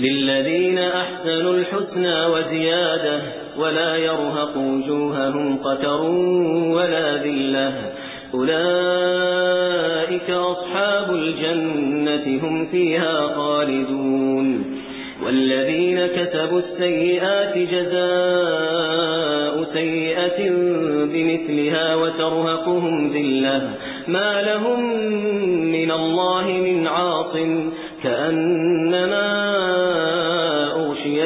للذين أحسنوا الحسنى وزيادة ولا يرهق وجوههم قتر ولا ذلة أولئك أصحاب الجنة هم فيها خالدون والذين كتبوا السيئات جزاء سيئة بمثلها وترهقهم ذلة ما لهم من الله من عاصم كأنما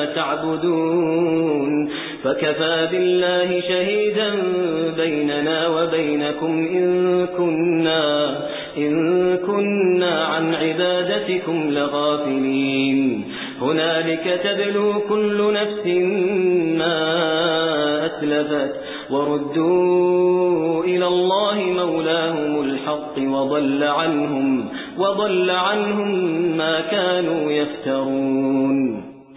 إيانا تعبدون. فكفى بالله شهيدا بيننا وبينكم إن كنا, إن كنا عن عبادتكم لغافلين. هنالك تبلو كل نفس ما أسلفت وردوا إلى الله مولاهم الحق وضل عنهم, وضل عنهم ما كانوا يفترون.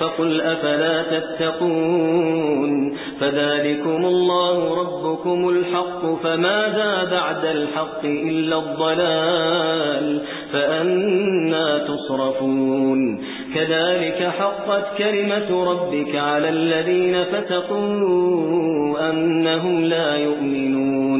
فقل أفلا تتقون فذلكم الله ربكم الحق فماذا بعد الحق إلا الضلال فأنا تصرفون كذلك حقت كلمة ربك على الذين فتقوا أنهم لا يؤمنون